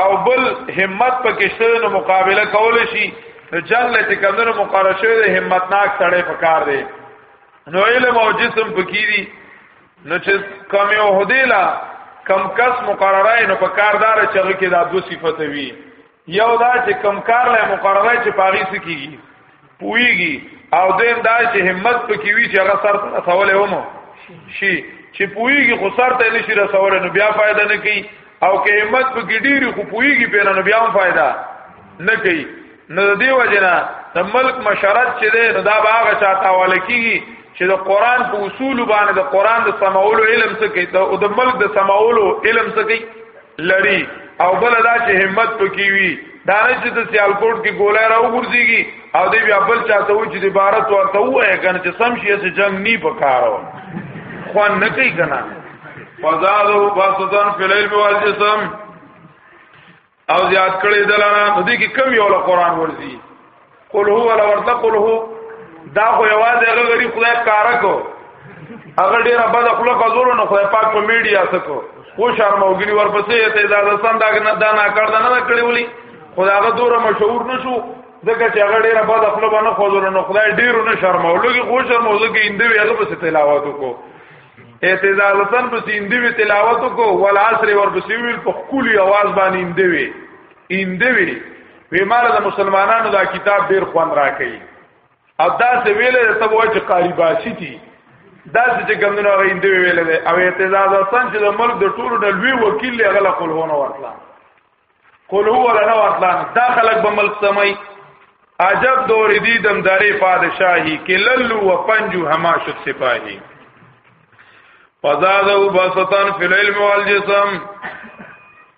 او بل همت پکې شته نو مقابله کول شي نو جنگ لته کمنو مقرره شوی د همتناک سړی په کار دی نو علم او جسم پکې دي نو چې کم یو هدیلا کم کس مقرره نو په کاردار چې هغه کې دا دوه صفته وي یو دا چې کم کار له مقرره چې پاغي سکیږي پویږي او دیم دا چې همت پکې وی چې هغه سر ته سوالې ومو شي چې پویږي خو سر ته نشي رسول نو بیا فائدہ نه کوي او که همت پکې ډیری خو پویږي پیره نو بیا هم فائدہ نه کوي نو دی وجنه د ملک مشرت چې دی نو دا باغه چاته ولکیږي چې د قران په اصول باندې د قران د سماولو علم څه کوي او د ملک د سماولو علم څه کوي لري او بل دا چې همت پکې وي دا نه چې د سیالکوټ کې ګولای راو ګرځيږي او دې بیا بل چاته و چې د عبارت ورته وایي کنه چې سم شي چې جنگ نی پکارو خو نه کوي کنه فزادو باسطن فی العلم والجسم او زیاد کړي دلانه دې کې کم یو قرآن ورزي قل هو ولا ورته قل هو دا خو یوازې هغه غریب خدای کار کو هغه ډیره بد خپل قزور نو خدای پاک په میډیا سکو خو شرم او ګری ورپسې ته دا ځان دا نه دا نه کړ دا نه کړی ولي خدای هغه دوره مشهور نشو ځکه چې هغه ډیره بد خپل باندې قزور نو خدای ډیرو نه شرم او لګي خو شرم او لګي اندې هغه په تلاوت کو اعتزالتن په اندې وی تلاوت کو ول عصر ورپسې ویل په خولي आवाज باندې اندې وی اندې وی وی مال د مسلمانانو دا کتاب ډیر خوان راکې او دا څه ویلې ته وای چې قاری باشي دي دا چې ګمنو هغه اندې ویلې ده او اعتزاز حسن چې د ملک د ټولو د لوی وکیل هغه له خپل هونه ورتلا قول هو ولا نه ورتلا دا خلک به ملک سمای عجب دور دی دمداري پادشاهي کې للو و پنجو هما شت سپاهي فزادو بسطن فی العلم والجسم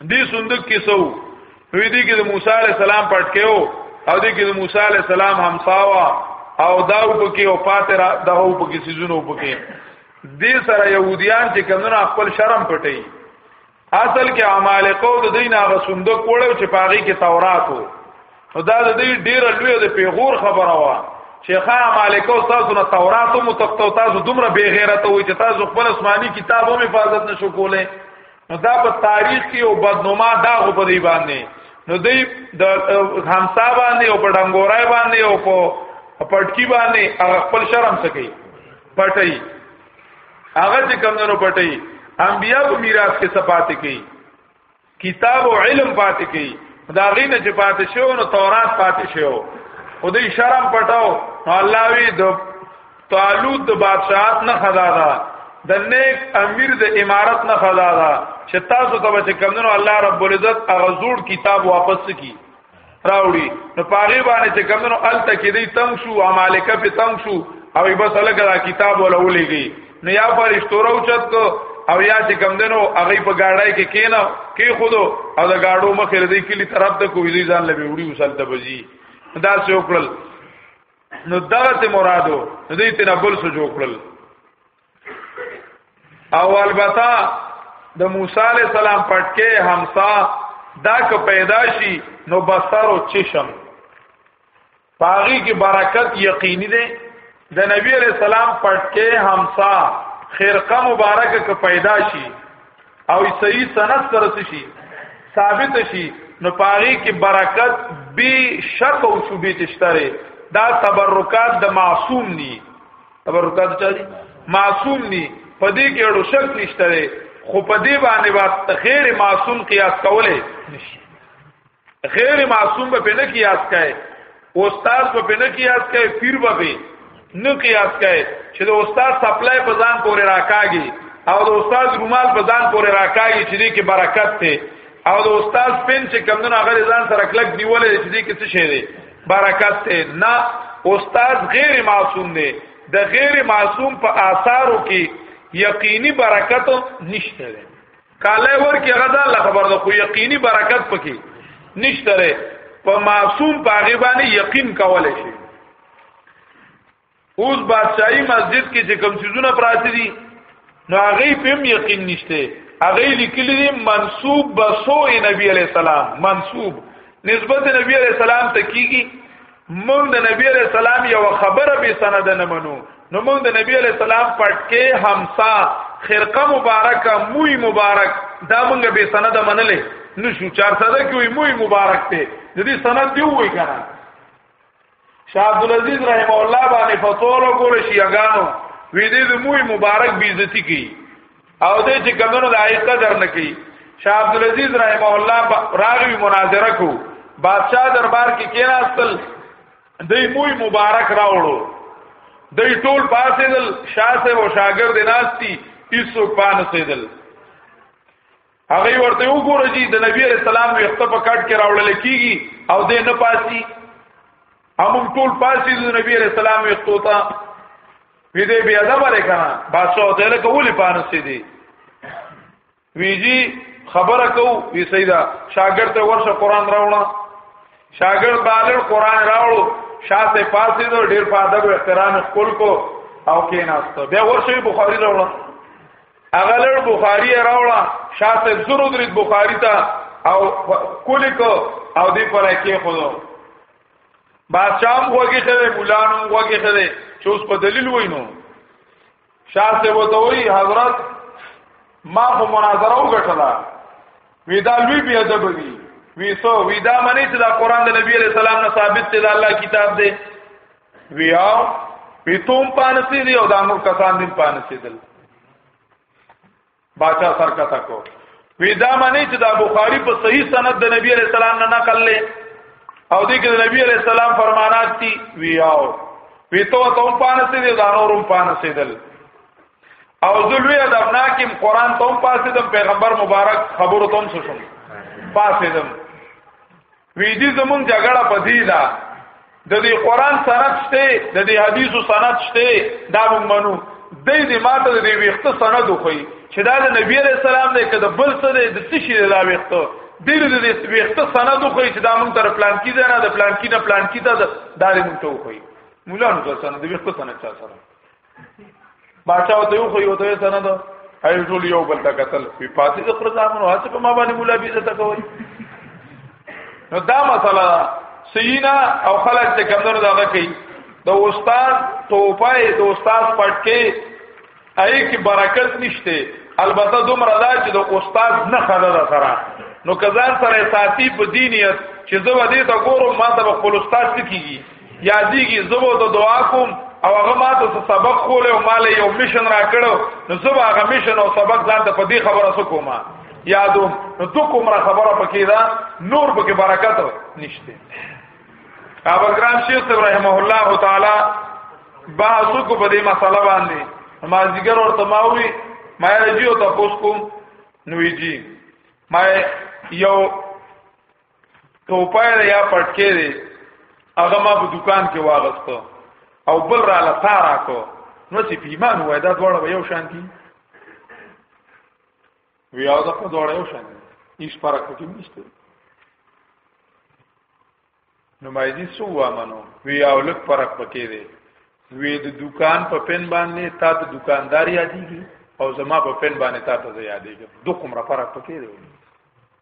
دې صندوق کې سو نو دې کې د موسی عليه السلام پټکیو او دې کې د موسی عليه السلام همساوا او داو پکې او پاتره داو پکې سيزونو پکې دې سره يهوديان چې کمنو خپل شرم پټي اصل کې عمالقو د دین هغه صندوق وړو چې پاغي کې تورات وو نو دا د دې ډیر لوی د پیغور خبره وا شیخه مالکو تاسو نه تورات مو تختو تاسو دومره بے غیرت وي چې تاسو خپل آسماني کتابو حفاظت نشو کولای نو دا په تاریخ کې او بدنما دا غو په دی باندې نو دی د همسا باندې او په ډنګورای باندې او په پټکی باندې هغه خپل شرم سکی پټي هغه چې کمونو پټي انبیا په میراث کې صفات کوي کتاب او علم پاتې کوي دا غینه چې پاتې شو نو تورات پاتې شو او دې شرم پټاو نو الله وی د طالوت د بادشاہت نه خدا ده د نیک امیر د امارت نه خدا ده چې تاسو ته به کمنو الله رب العزت هغه زوړ کتاب واپس کی راوړي نو پاغي باندې چې کمنو ال تکې دی تنگ شو امالکه په تنگ شو او بس لګا کتاب ولا ولېږي نو یا فرشتو راوچت کو او یا چې کم دنو هغه په گاډای کې کینا کې خودو او دا گاډو مخې ردی کلی طرف ته کوی ځان لبي وړي وسلته بزي دا څه وکړل نو دغه ته مرادو نو دې ته بل څه جوړ کړل او البته د موسی علی السلام پټکه همسا دا که پیدا شي نو بصر او چشم پاغي کې برکت یقیني ده د نبی علی السلام پټکه همسا خرقه مبارکه که پیدا شي او صحیح سند سره شي ثابت شي نو پاغي کې برکت به شک او شوبې تشتره دا تبرکات د معصوم ني تبرکات چا دي معصوم ني پدې کې اړو شک نشته خو پدې باندې وخت غیر معصوم قیاس کوله نشي غیر معصوم به نه قیاس کوي استاد به نه قیاس کوي پیر به نه قیاس کوي چې د استاد سپلای په ځان پورې راکاږي او د استاد رومال په ځان پورې راکاږي چې دې کې برکت ته او د استاد پین چې کمونه هغه ځان سره کلک نیولې چې دې کې څه شي دی برکت ته نه استاد غیر معصوم دی د غیر معصوم په آثارو کې یقیني برکت نشته کاله ورکی هغه د الله خبر ده خو یقیني برکت پکې نشته په معصوم پاغي باندې یقین کولای شي اوس بادشاہي مسجد کې چې کوم چیزونه پراته دي نو هغه په یقین نشته هغه لیکلي دي منسوب بسو نبی علی السلام منسوب نسبت نبی علی السلام ته کیږي مونږ د نبی علیہ السلام یو خبره به سند نه منو نو مونږ د نبی علیہ السلام پټکې همسا خرقه مبارکه موی مبارک دا مونږ به سند منلې نشو چار ساده کوي موی مبارک ته د دې سند دی وای کنه شاه عبد العزيز رحم الله باندې فتوا وکړ شي اگانو وې دې موی مبارک بي عزتي کی او دې چې کمنو د آی قدر نکي شاه عبد العزيز رحم الله راغوي مناظره کو بادشاہ دربار کې کېناستل دې موي مبارک راوړو دې ټول پاسې دل شاه سه او شاګرد ناشتي هیڅوک پانه سیدل هغه ورته وګوره چې د نبی رسول الله وخت په کټ کې راوړل کیږي او دې نه پاسي هم ټول پاسي د نبی رسول الله وخت ته وی دې بیا دا باندې کنه بادشاہ ته له کولی پانسي دي ویجی خبره کو وی سیدا شاګرد ته ورشه قران راوړه شاګرد بالر قران راوړو شاته پاسي دو ډیر په ادب احترام خپل کو او کیناست بیا ورشه بخاری راوړه هغه لړ بخاری راوړه شاته زرو درید بخاری ته او کولی کو او دی پر کې خودو بادشاہ هم وګی خره مولان هم وګی خره چې اوس په دلیل وینو شاته وته وی حضرت ما په مناظره وګټلا ودا لوی بیا دبوی وی سو ودا منی چې دا قران د نبی علی السلام نه ثابت دی دا الله کتاب دی ویا پیتوم پانسی دی او دا نور کسان دین پانسی دل باچا سر کا تکو وی دا معنی چې دا بخاری په صحیح سند د نبی علیہ السلام نه نقل لې او دې کې د نبی علیہ السلام فرمانات دي ویاو وی تو ته پانسی دی دا نورم پانسی دل او ذلوی د ابناکم قران ته پاسې د پیغمبر مبارک خبرو ته هم شوم پاسې دم وی دي زمونږ جګړه پدې ده د دې قران سند شته د دې حدیثو سند شته دا موږ منو د دې ماته د دې ویخته سند خو چې دا د نبی عليه السلام دی کده بل څه دی د څه شي دا ویخته دې د دې ویخته سند خو چې دا موږ تر پلان کې نه د پلان کې نه پلان کې ته دا دې موږ ته خو مولا نو سند ویخته سند چا سره باچا ته یو خو یو ته سره ده هر ټول یو بل ته قتل په پاتې د پرځامونو هڅه په ما باندې مولا بیزه تا کوي نو دا مسله سینا او خلک ته کمنو دا کوي د استاد توپای د استاد پټکي اې کې برکت نشته البته دومره دا چې د استاد نه خدای سره نو کزان سره ساتي په دینیت چې زه ودې ته ګورم ما ته خپل استاد کیږي یادېږي زبو ته دعا کوم او هغه ما ته سبق خول او مال یو میشن را کړو نو زبو هغه میشن او سبق ځان ته په دې خبره سو کومه یادو نو تو کومره خبره پکې دا نور پکې برکت نشته ابو کرام شیخ ابراهیم الله تعالی بحث کو په دې مسله باندې ما زیګر ورته ماوي ما رجیو تاسو کوم نوې جی ما یو ټوپای یا پټکې دی هغه ما په دکان کې واغستو او بل را لپاره کو نو چې پیمان وای دا دواړه به یو شان دي وی او دا په دواړه یو شان دي هیڅ فرق پکې نشته نو ما دې سو وامنو وی او لک فرق پکې دی وی د دکان په پن باندې تا ته دکاندار یادېږي او زما په پن باندې تا ته یادېږي دوه کومره فرق پکې دی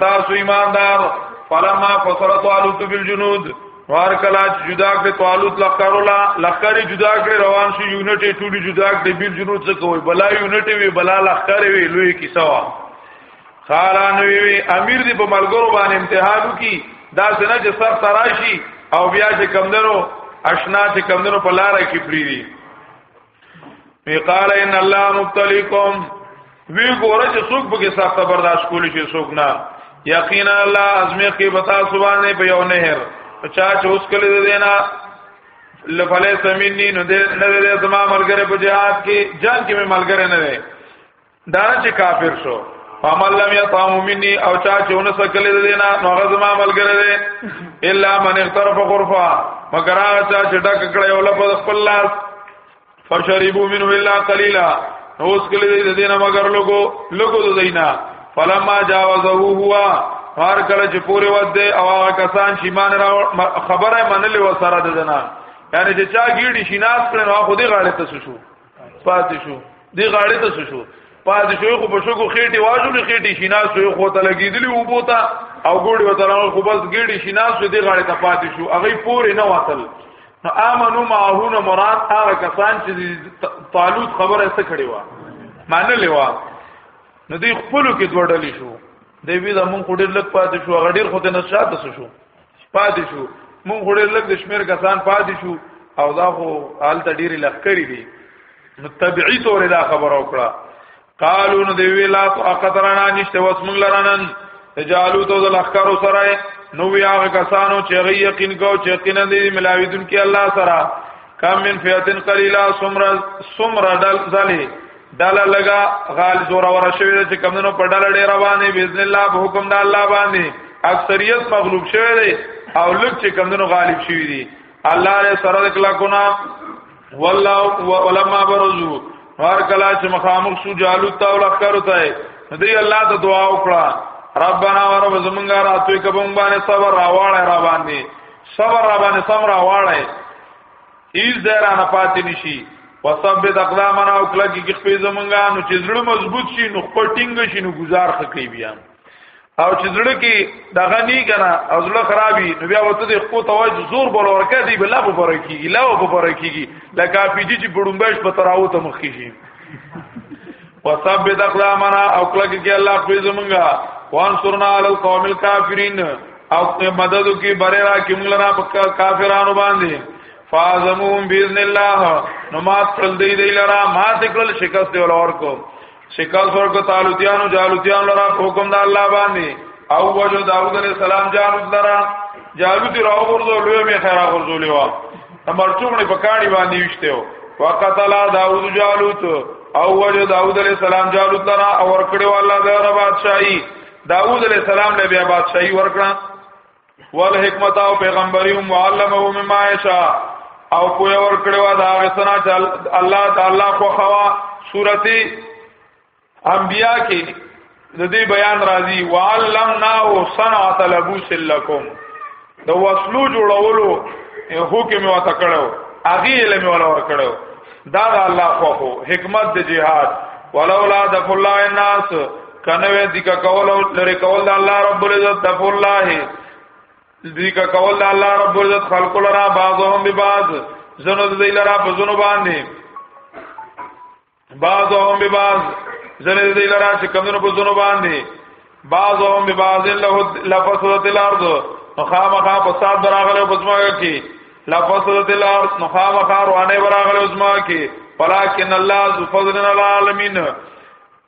تاسو ایماندار فلما فصل طالوت بالجنود وار کلا جدا کړ طالوت لخرولا لخر جدا کړ روان شي یونټ ټولي جدا کړ بیل جنود څه کوي بلا یونټ وی بلا لخر وی لوی کیسه وا خاران وی امیر دی په ملګرو باندې امتحانو کی دا څنګه چې سر تراشی او بیا چې کمندرو اشنا چې کمندرو په لار کې پریری وی قال ان الله مبتليكم وی ګوره چې څوک به سخت برداشت کولی شي څوک نه یقینا الله ازمه کې بتا سبحانه په یو نهر چا چې اوس کله دې دینا لفلی سمینی نو دې نه دې زما ملګری په جهاد کې جان کې مې ملګری نه دی دا چې کافر شو فمن لم يطعم مني او چا چې ونه سکلې د دینا نو هغه زما ملګری دی الا من اغترف غرفا مگر هغه چا چې ډک کړی او لپد خپل لاس فشربوا منه الا قليلا نو اوس کلې د دینا مگر لوګو لوګو د دینا فلما جاوزه هو هر کله چې پوره وده او هغه کسان چې مان را خبره منلې و سره د دینا یعنی چې چا ګیډي شیناس کړي نو خو دې غاړه ته شو پاتې شو دی غاړې ته شو پاتې شو خو په شګو خېټي واجولې خېټي شیناس شو خو ته لګېدلی و بوتا او ګوډي وته راو خو بس ګېډي شیناس شو دی غاړې ته پاتې شو هغه پورې نه وصل نو امنو معهون مراد هغه کسان چې طالوت خبره څه کړې و معنی لیوا نو دی خپل کې دوړلې شو دی وی زمون خډیر لک پاتې شو غډیر خو ته نه شاته شو پاتې شو مونږ غوړې لګ د شمیر کسان پاتې شو او دا خو حالت ډیره لخکری دي نو طبيعي تور دا خبر او کړه قالو نو دی ویلا تو اقدرنا نشته وس مونږ لرانن تجالو تو د لخکرو سره نو یا کسانو چې غي یقین کو چې یقین دې ملاویدون کې الله سره کم من فیاتن قلیلا سمر سمر دل ذلی ډاله لگا غال زور ور شوی چې کمونو په ډاله ډیر باندې باذن الله په حکم د الله باندې اکثریت مغلوب شوی دی او لږ چې کمونو غالب شوی دی الله له سره کلا کنا والله ولما برزو هر کلا چې مخامخ شو جالوت او لخر ته دی الله ته دعا وکړه ربانا ورب زمونږه راتوي کوم باندې صبر راواړه را باندې صبر را باندې سم راواړه هیڅ درانه پاتې نشي وثبت اقدامنا او کله کې خپې زمونږه نو چې زړه مضبوط شي نو خپل ټینګ شي نو گزار خکې بیا او چې زړه کې دغه نی کنه او زړه خرابي نو بیا وته د خپل توجه زور بول ورکه دی بلا په پر کېږي لا په پر کېږي لکه پیجی چې بډومبش په تراو ته مخ کېږي وثبت اقدامنا او کله کې الله خپل زمونږه وانصرنا علی القوم الكافرین او مدد کی بره را کی موږ لرا کافرانو باندې فازمون باذن الله نو ما تل دی دی لرا ما تکل شکست ول اور کو شکست ور کو تعالوتیانو جالوتیان لرا حکم د الله باندې او وجو داوود علیہ السلام جالوت لرا جالوت راو ورزو لوی می خیره ورزو لیوا مرچوغړي په کاڼي باندې وشته او وقتل داوود جالوت او وجه داوود علیہ السلام جالوت لرا او ورکړو الله د رب بادشاہي داوود علیہ السلام له بیا بادشاہي ورکړه ول حکمت او پیغمبري او معلمه مما یشا او کوی ورکړو دا غسنا چې الله تعالی خو خوا سورتی انبیا کې د دې بیان راځي وعلمنا صنعت لبوس لكم د وسلو جوړولو حکم او تکړو اغي علم ولا ور کړو دا د الله خو خو حکمت د جهاد ولولا د الله الناس کنوې د کا کول او لري کول د الله رب العزت د الله د کا کول د الله رب العزت خلق لرا بعضهم ببعض زنو د لرا په زنو باندې بعضهم ببعض زنه دې لرا چې کمونو په زونو باندې بعضهم ببعض له لفسدت الارض مخامخه فساد براغله بزما کې لفسدت الارض مخامخه روانه براغله بزما کې ولكن الله ذو فضل على العالمين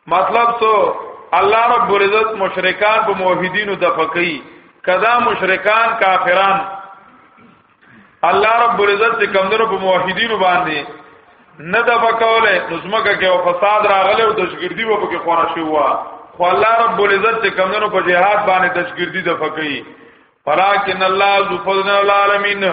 مطلب سو الله رب العزت مشرکان په موحدینو د فقہی کدا مشرکان کافران الله رب العزت چې کمندونو په موحدینو باندې نه د بکوله نظمګه کې او فساد راغله او دشګردي وو پکې خورا شو وا خو الله رب العزت چې کمندونو په جهاد باندې دشګردي د فقې فلاکن الله ذو فضل العالمین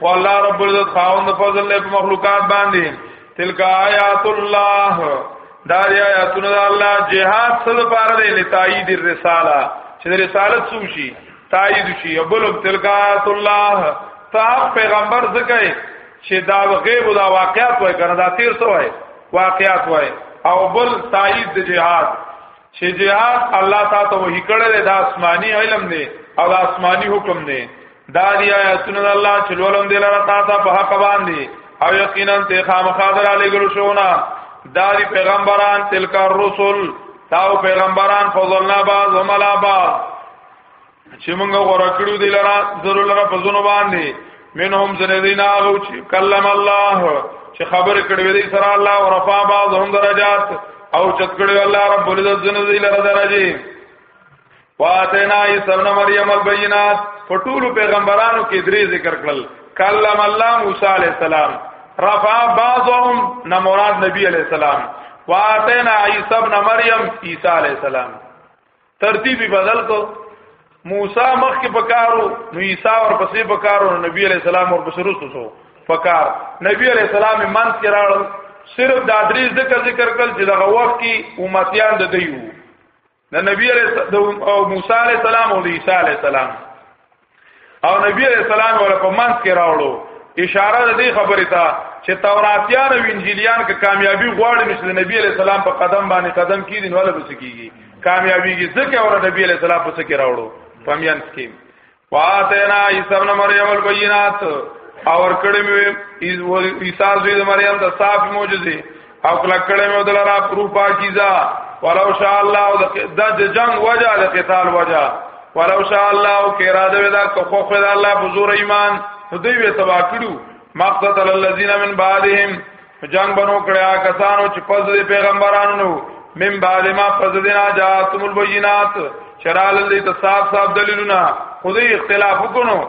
خو الله رب العزت خاوند فضل له مخلوقات باندې تلک آیات الله دا دی آیاتونه د الله جهاد سره پاره دی لتایید الرساله چې رسالت سوشي تایید شي ابل تلقات الله تا پیغمبر زکای چې دا غیب دا واقعات وای کنه دا تیر سو وای واقعات وای او بل تایید د جهاد چې جهاد الله تعالی ته وحی کړل دا آسمانی علم دی او دا آسمانی حکم دی دا دی آیاتونه د الله چې لولم دی لاره تا ته په حق باندې او یقینا ته خامخادر علی ګلو شونا دا دی پیغمبران تلک الرسل تاو پیغمبران فضلنا بعض وملا بعض چې موږ غوړه کړو دی لرا ضرور لرا په زونو باندې منهم زنیدین هغه چې کلم الله چې خبر کړې وې سره الله او رفع بعضهم درجات او چت کړې الله رب العزت زنیدین لرا درجه واتینا عیسی ابن مریم البینات فطول پیغمبرانو کې درې ذکر کړل کلم الله موسی علی السلام رفع بعضهم نه مراد نبی علی السلام واتینا عیسی ابن مریم عیسی علی السلام ترتیب بدل کو موسی مخ کې پکارو نو عیسی ور پسې پکارو نو نبی علی السلام ور پسې رسو سو پکار نبی علی السلام من کې راړل صرف دا درې ذکر ذکر کړل چې دغه وخت کې امتیان د دیو د نبی علی د موسی علی السلام او عیسی علی السلام او نبی علیہ السلام ول په منځ کې راوړو اشاره د دې خبرې ته چې توراتیان او انجیلیان که کامیابی غواړي نو د نبی علیہ السلام په قدم باندې قدم کیدي نو له بسکیږي کامیابیږي ځکه اور نبی علیہ السلام په سکه راوړو پمینس کې واتینا عیسی ابن مریم البینات اور کړه مې عیسی زوی د مریم د صاف معجزه او کله کړه مې ودل را پرو پاکیزا ولو شاء الله د جنگ وجه د قتال وجه ولو شاء الله او کې را دې دا کو خو د الله بزور ایمان دوی به تبا کړو مقصد الذين من بعدهم جنگ بنو کړیا کسانو چې پز دې پیغمبرانو نو من بعد ما پز دې نه جاتم البینات چرال دې تصاف صاحب دلیلونه خو دې اختلاف وکړو